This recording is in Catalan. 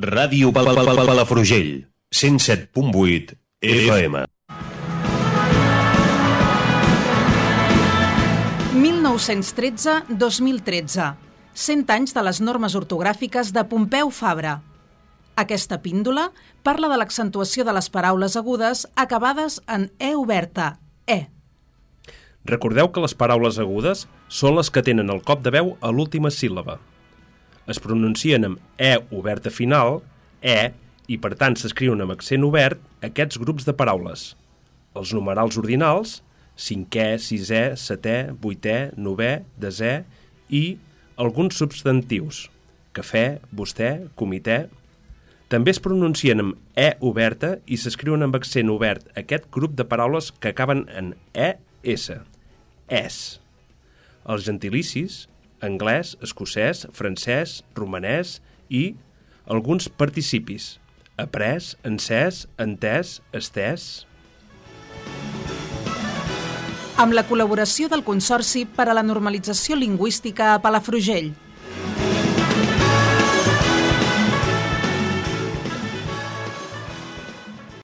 Ràdio Pal -pal -pal Palafrugell, 107.8 FM. 1913-2013. 100 anys de les normes ortogràfiques de Pompeu Fabra. Aquesta píndola parla de l'accentuació de les paraules agudes acabades en E oberta, E. Recordeu que les paraules agudes són les que tenen el cop de veu a l'última síl·laba. Es pronuncien amb E oberta final, E, i per tant s'escriuen amb accent obert aquests grups de paraules. Els numerals ordinals, cinquè, sisè, setè, vuitè, novè, desè i alguns substantius, cafè, vostè, comitè... També es pronuncien amb E oberta i s'escriuen amb accent obert aquest grup de paraules que acaben en ES, es. Els gentilicis, anglès, escocès, francès, romanès i alguns participis, après, encès, entès, estès... Amb la col·laboració del Consorci per a la Normalització Lingüística a Palafrugell.